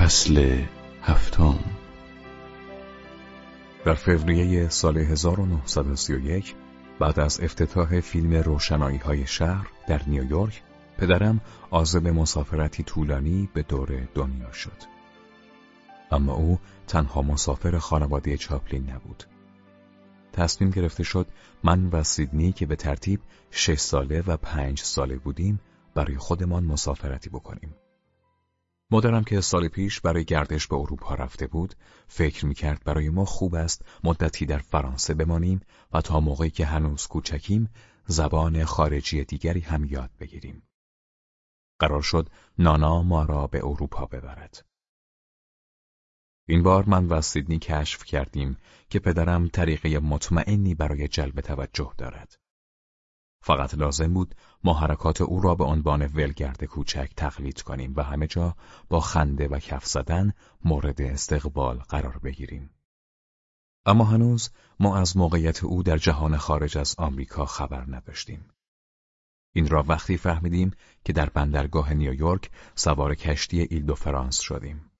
فصل هفتم در فوریه سال 1931 بعد از افتتاح فیلم روشنایی های شهر در نیویورک پدرم عازم مسافرتی طولانی به دور دنیا شد. اما او تنها مسافر خانواده چاپلین نبود. تصمیم گرفته شد من و سیدنی که به ترتیب شش ساله و پنج ساله بودیم برای خودمان مسافرتی بکنیم. مادرم که سال پیش برای گردش به اروپا رفته بود فکر می‌کرد برای ما خوب است مدتی در فرانسه بمانیم و تا موقعی که هنوز کوچکیم زبان خارجی دیگری هم یاد بگیریم. قرار شد نانا ما را به اروپا ببرد. این بار من و سیدنی کشف کردیم که پدرم طریقه مطمئنی برای جلب توجه دارد. فقط لازم بود ما حرکات او را به عنوان ولگرد کوچک تقلید کنیم و همه جا با خنده و کف زدن مورد استقبال قرار بگیریم. اما هنوز ما از موقعیت او در جهان خارج از آمریکا خبر نداشتیم. این را وقتی فهمیدیم که در بندرگاه نیویورک سوار کشتی ایل دو فرانس شدیم.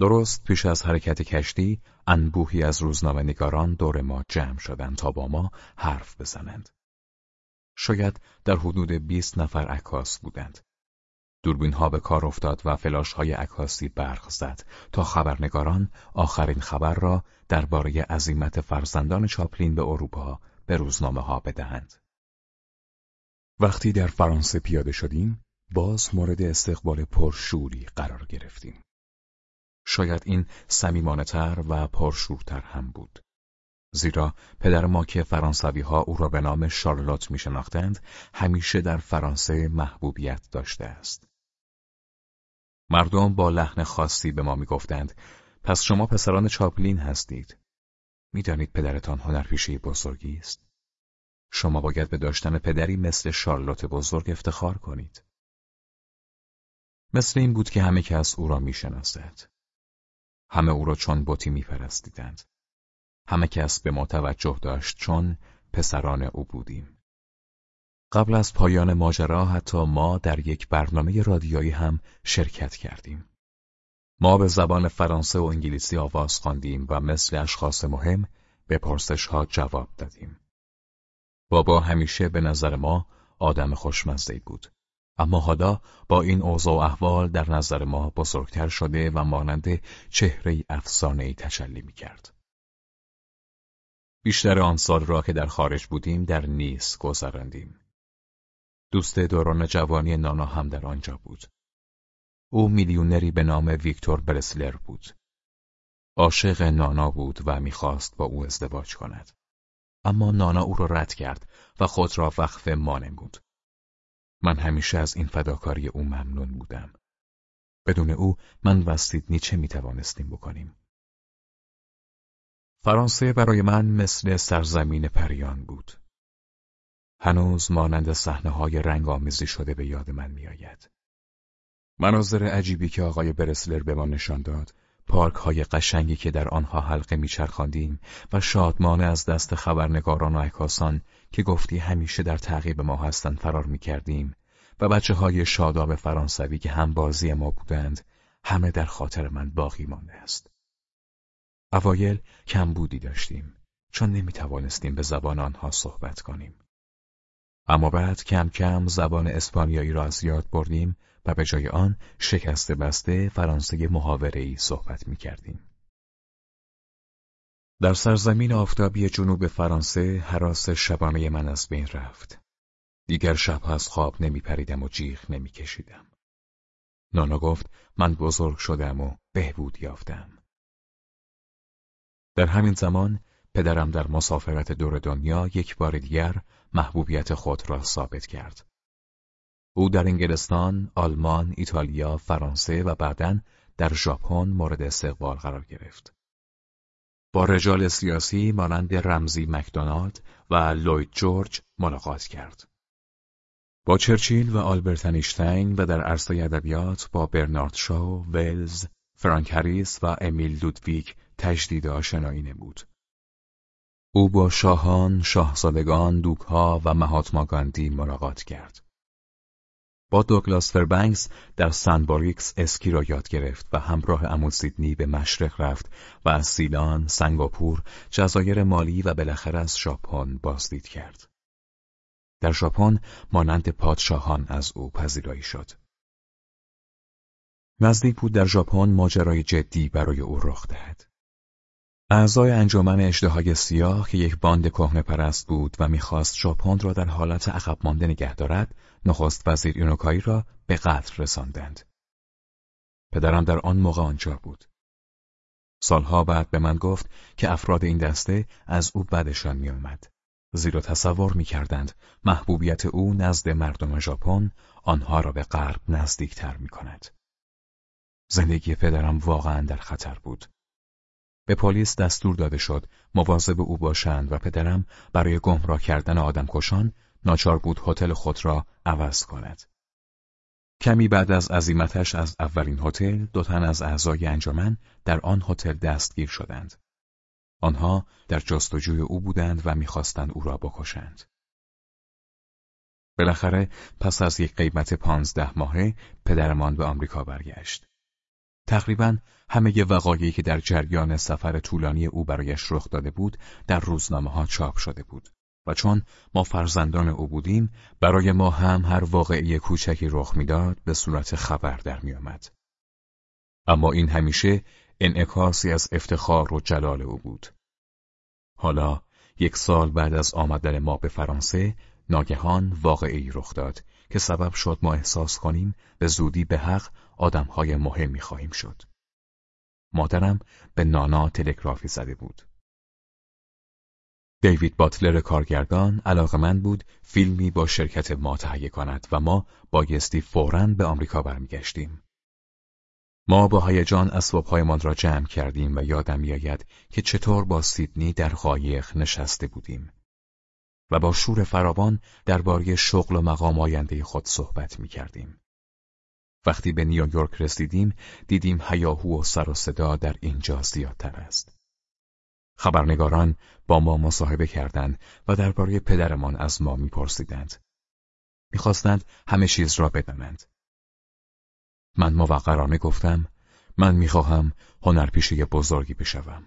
درست پیش از حرکت کشتی انبوهی از روزنامه نگاران دور ما جمع شدند تا با ما حرف بزنند. شاید در حدود 20 نفر عکاس بودند. دوربین ها به کار افتاد و فلاش های عکاسی برق زد تا خبرنگاران آخرین خبر را درباره عزیمت فرزندان چاپلین به اروپا به روزنامه ها بدهند. وقتی در فرانسه پیاده شدیم، باز مورد استقبال پرشوری قرار گرفتیم. شاید این سمیمانه و پرشورتر هم بود. زیرا پدر ما که فرانسوی ها او را به نام شارلوت می شناختند همیشه در فرانسه محبوبیت داشته است. مردم با لحن خاصی به ما می گفتند پس شما پسران چاپلین هستید. می‌دانید پدرتان هنرپیشه بزرگی است؟ شما باید به داشتن پدری مثل شارلوت بزرگ افتخار کنید. مثل این بود که همه کس او را می‌شناسد. همه او را چون بوتی میپرستیدند. همه کس به ما توجه داشت چون پسران او بودیم. قبل از پایان ماجرا حتی ما در یک برنامه رادیویی هم شرکت کردیم. ما به زبان فرانسه و انگلیسی آواز خواندیم و مثل اشخاص مهم به پرسش ها جواب دادیم. بابا همیشه به نظر ما آدم خوشمزه بود. اما حالا با این اوضاع و احوال در نظر ما بزرگتر شده و مانند چهره افسانه ای تشلی می کرد. بیشتر آن سال را که در خارج بودیم در نیس گذراندیم. دوست دوران جوانی نانا هم در آنجا بود. او میلیونری به نام ویکتور برسلر بود. عاشق نانا بود و می‌خواست با او ازدواج کند. اما نانا او را رد کرد و خود را وقف ما نمود. من همیشه از این فداکاری او ممنون بودم. بدون او من و سیدنی چه می‌توانستیم بکنیم؟ فرانسه برای من مثل سرزمین پریان بود. هنوز مانند صحنه های رنگ آمیزی شده به یاد من میآید. مناظر عجیبی که آقای برسلر به ما نشان داد، پارک های قشنگی که در آنها حلقه میچرخاندیم و شادمانه از دست خبرنگاران و عکاسان که گفتی همیشه در تعقیب ما هستند فرار می‌کردیم و بچه های شاداب فرانسوی که هم بازی ما بودند همه در خاطر من باقی مانده است. اوایل کمبودی داشتیم چون نمی توانستیم به زبان آنها صحبت کنیم. اما بعد کم کم زبان اسپانیایی را از یاد بردیم و به جای آن شکسته بسته فرانسه محاوره‌ای صحبت می کردیم. در سرزمین آفتابی جنوب فرانسه حراس شبانه من از بین رفت. دیگر شب از خواب نمی پریدم و جیغ نمی کشیدم. نانا گفت من بزرگ شدم و بهبود یافتم. در همین زمان پدرم در مسافرت دور دنیا یک بار دیگر محبوبیت خود را ثابت کرد. او در انگلستان، آلمان، ایتالیا، فرانسه و بعدا در ژاپن مورد استقبال قرار گرفت. با رجال سیاسی مانند رمزی مکدونالد و لوید جورج ملاقات کرد. با چرچیل و آلبرت انیشتین و در عرصه ادبیات با برنارد شاو، ولز، فرانک هریس و امیل لودویک تجدید آشنایی نمود. او با شاهان، شاهزادگان، دوکها و مهاتما گاندی ملاقات کرد. با دوگلاس فربنکس در سن‌موریتس اسکی را یاد گرفت و همراه امو سیدنی به مشرق رفت و از سیلان، سنگاپور، جزایر بالی و بالاخره از ژاپن بازدید کرد. در ژاپن مانند پادشاهان از او پذیرایی شد. نزدیک بود در ژاپن ماجرای جدی برای او رخ دهد. اعضای انجمن اجدهای سیاه که یک باند کهنه پرست بود و می‌خواست ژاپن را در حالت عقب مانده نگه دارد، نخست وزیر اینوکایی را به قتل رساندند. پدرم در آن موقع آنجا بود. سالها بعد به من گفت که افراد این دسته از او بدشان میآمد. زیرا تصور می‌کردند محبوبیت او نزد مردم ژاپن آنها را به غرب نزدیکتر می کند. زندگی پدرم واقعا در خطر بود. به پلیس دستور داده شد مواظب او باشند و پدرم برای گمراه کردن آدمکشان ناچار بود هتل خود را عوض کند. کمی بعد از عزیمتش از اولین هتل دو تن از اعضای انجمن در آن هتل دستگیر شدند. آنها در جستجوی او بودند و می‌خواستند او را بکشند. بالاخره پس از یک قیمت پانزده ماهه پدرمان به آمریکا برگشت. تقریبا همه وقایعی که در جریان سفر طولانی او برایش رخ داده بود در روزنامه ها چاپ شده بود و چون ما فرزندان او بودیم برای ما هم هر واقعی کوچکی رخ می‌داد به صورت خبر در میآمد. اما این همیشه انعکاسی از افتخار و جلال او بود. حالا یک سال بعد از آمدن ما به فرانسه ناگهان واقعی رخ داد که سبب شد ما احساس کنیم به زودی به حق آدمهای مهمی خواهیم شد. مادرم به نانا تلگرافی زده بود. دیوید باتلر کارگردان علاقمند بود فیلمی با شرکت ما تهیه کند و ما بایستی فوراً به آمریکا برمیگشتیم. ما با هیجان اسبابهایمان را جمع کردیم و یادم میآید که چطور با سیدنی در قایق نشسته بودیم و با شور فراوان درباره شغل و مقام آینده خود صحبت می کردیم. وقتی به نیویورک رسیدیم دیدیم هیاهو و سر و صدا در اینجا زیادتر است. خبرنگاران با ما مصاحبه کردند و درباره پدرمان از ما میپرسیدند. می‌خواستند همه چیز را بدانند. من موقرانه گفتم من می‌خواهم هنرپیشه بزرگی بشوم.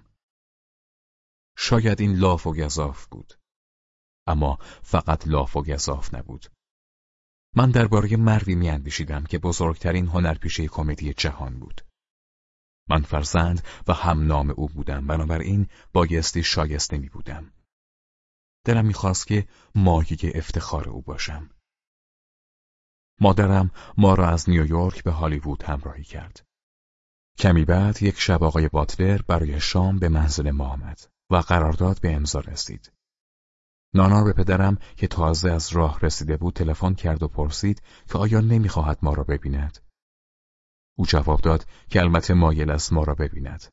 شاید این لاف و گذاف بود. اما فقط لاف و گذاف نبود. من درباره مردی میاندیشیدم که بزرگترین هنرپیشه کمدی جهان بود. من فرزند و هم نام او بودم بنابراین بایستی شایسته می بودم. دلم می‌خواست که ماهی افتخار او باشم. مادرم ما را از نیویورک به هالیوود همراهی کرد. کمی بعد یک شب آقای باتلر برای شام به منزل ما آمد و قرارداد به امضا رسید. نانا به پدرم که تازه از راه رسیده بود تلفن کرد و پرسید که آیا نمی‌خواهد ما را ببیند. او جواب داد که البته مایل است ما را ببیند.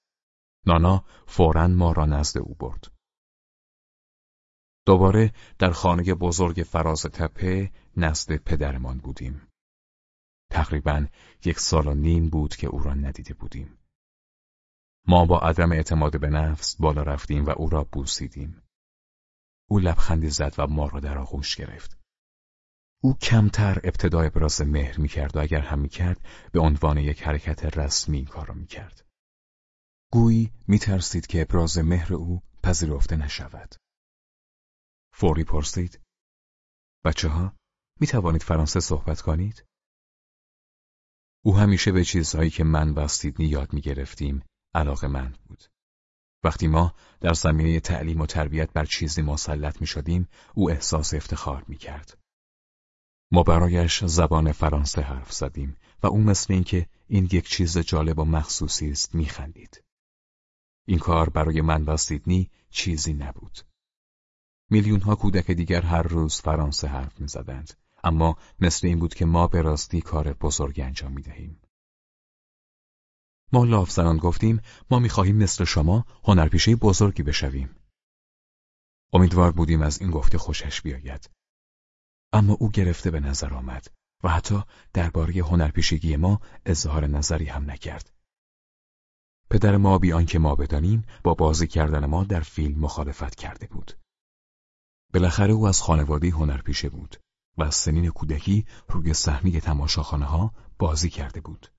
نانا فورا ما را نزد او برد. دوباره در خانه بزرگ فراز تپه نزد پدرمان بودیم. تقریبا یک سال و نیم بود که او را ندیده بودیم. ما با عدم اعتماد به نفس بالا رفتیم و او را بوسیدیم. او لبخندی زد و ما را در آغوش گرفت. او کمتر ابتدای ابراز مهر می‌کرد و اگر هم می‌کرد به عنوان یک حرکت رسمی این کار را می‌کرد. گویی میترسید که ابراز مهر او پذیرفته نشود. فوری پرسید. بچه ها می توانید فرانسه صحبت کنید؟ او همیشه به چیزهایی که من و سیدنی یاد می گرفتیم علاقه من بود. وقتی ما در زمینه تعلیم و تربیت بر چیزی مسلط می شدیم او احساس افتخار می کرد. ما برایش زبان فرانسه حرف زدیم و او مثل اینکه این یک چیز جالب و مخصوصی است می خندید. این کار برای من و سیدنی چیزی نبود. میلیون ها کودک دیگر هر روز فرانسه حرف می زدند. اما مثل این بود که ما به راستی کار بزرگ انجام می دهیم. ما لافزنان گفتیم ما می خواهیم مثل شما هنرپیشه بزرگی بشویم. امیدوار بودیم از این گفته خوشش بیاید. اما او گرفته به نظر آمد و حتی درباره هنرپیشگی ما اظهار نظری هم نکرد. پدر ما بیان که ما بدانیم با بازی کردن ما در فیلم مخالفت کرده بود. بالاخره او از خانواده هنرپیشه بود. و از سنین کودکی روی صحنه تماشاخانه ها بازی کرده بود.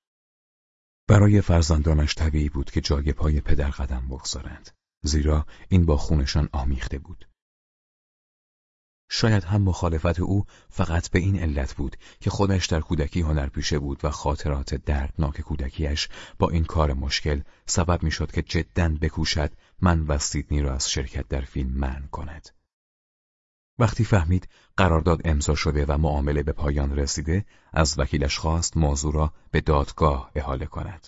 برای فرزندانش طبیعی بود که جای پای پدر قدم بگذارند زیرا این با خونشان آمیخته بود. شاید هم مخالفت او فقط به این علت بود که خودش در کودکی هنرپیشه بود و خاطرات دردناک کودکیش با این کار مشکل سبب می‌شد که جدا بکوشد من و سیدنی را از شرکت در فیلم من کند. وقتی فهمید قرارداد امضا شده و معامله به پایان رسیده از وکیلش خواست موضوع را به دادگاه احاله کند.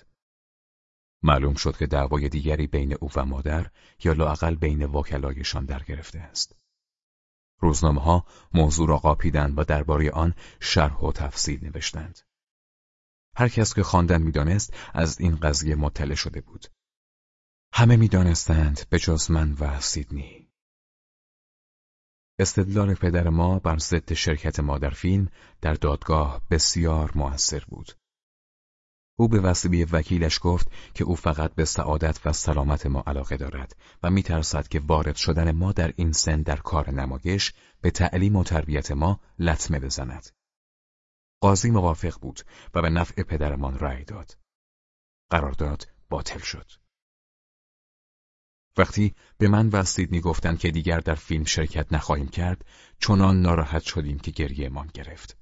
معلوم شد که دعوای دیگری بین او و مادر یا لاقل بین وکلایشان در گرفته است. روزنامه ها موضوع را قاپیدند و درباره آن شرح و تفصیل نوشتند. هر کس که خواندن می‌دانست از این قضیه مطلع شده بود. همه می‌دانستند به جز من و سیدنی. استدلال پدر ما بر ضد شرکت ما در فیلم در دادگاه بسیار موثر بود. او به وسیله وکیلش گفت که او فقط به سعادت و سلامت ما علاقه دارد و میترسد که وارد شدن ما در این سن در کار نمایش به تعلیم و تربیت ما لطمه بزند. قاضی موافق بود و به نفع پدرمان رأی داد. قرارداد باطل شد. وقتی به من و سیدنی گفتند که دیگر در فیلم شرکت نخواهیم کرد چنان ناراحت شدیم که گریهمان گرفت.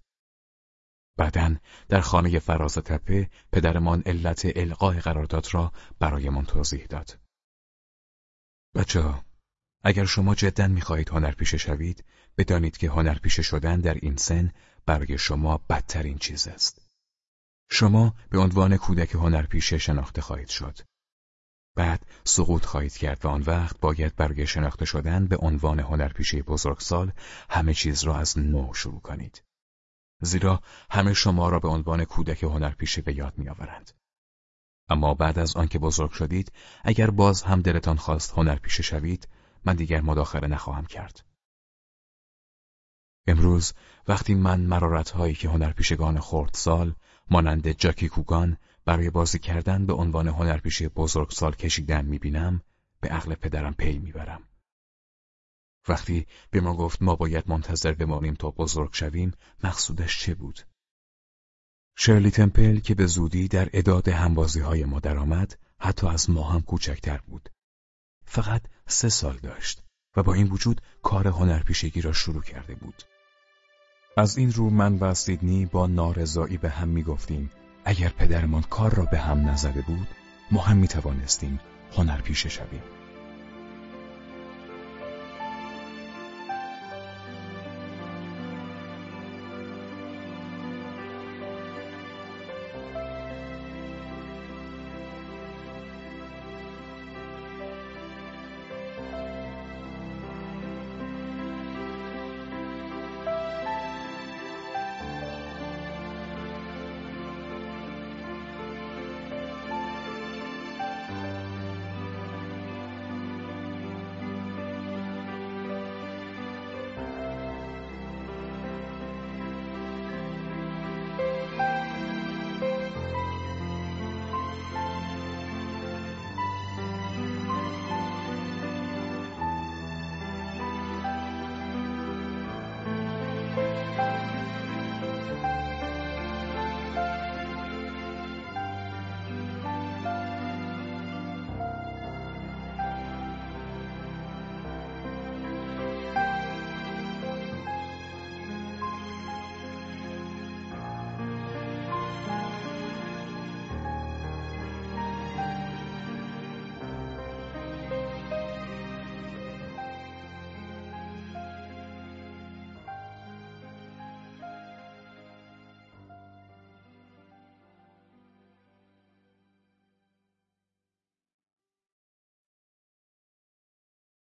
بعدا در خانه فراز تپه پدرمان علت القای قرارداد را برایمان توضیح داد. بچه اگر شما جدا می‌خواهید هنرپیشه شوید بدانید که هنرپیشه شدن در این سن برای شما بدترین چیز است. شما به عنوان کودک هنرپیشه شناخته خواهید شد. بعد سقوط خواهید کرد و آن وقت باید برای شناخته شدن به عنوان هنرپیشه بزرگسال همه چیز را از نو شروع کنید. زیرا همه شما را به عنوان کودک هنرپیشه به یاد میآورند. اما بعد از آنکه بزرگ شدید اگر باز هم دلتان خواست هنرپیشه شوید من دیگر مداخله نخواهم کرد. امروز وقتی من مرارت هایی که هنرپیشگان خردسال مانند جاکی کوگان برای بازی کردن به عنوان هنرپیشه بزرگسال کشیدن می‌بینم به عقل پدرم پی می‌برم. وقتی به ما گفت ما باید منتظر بمانیم تا بزرگ شویم مقصودش چه بود؟ شرلی تمپل که به زودی در اداد همبازی های ما درآمد حتی از ما هم کوچکتر بود. فقط سه سال داشت و با این وجود کار هنرپیشگی را شروع کرده بود. از این رو من و سیدنی با نارضایی به هم می‌گفتیم اگر پدرمان کار را به هم نزده بود ما هم می توانستیم هنرپیشه شویم.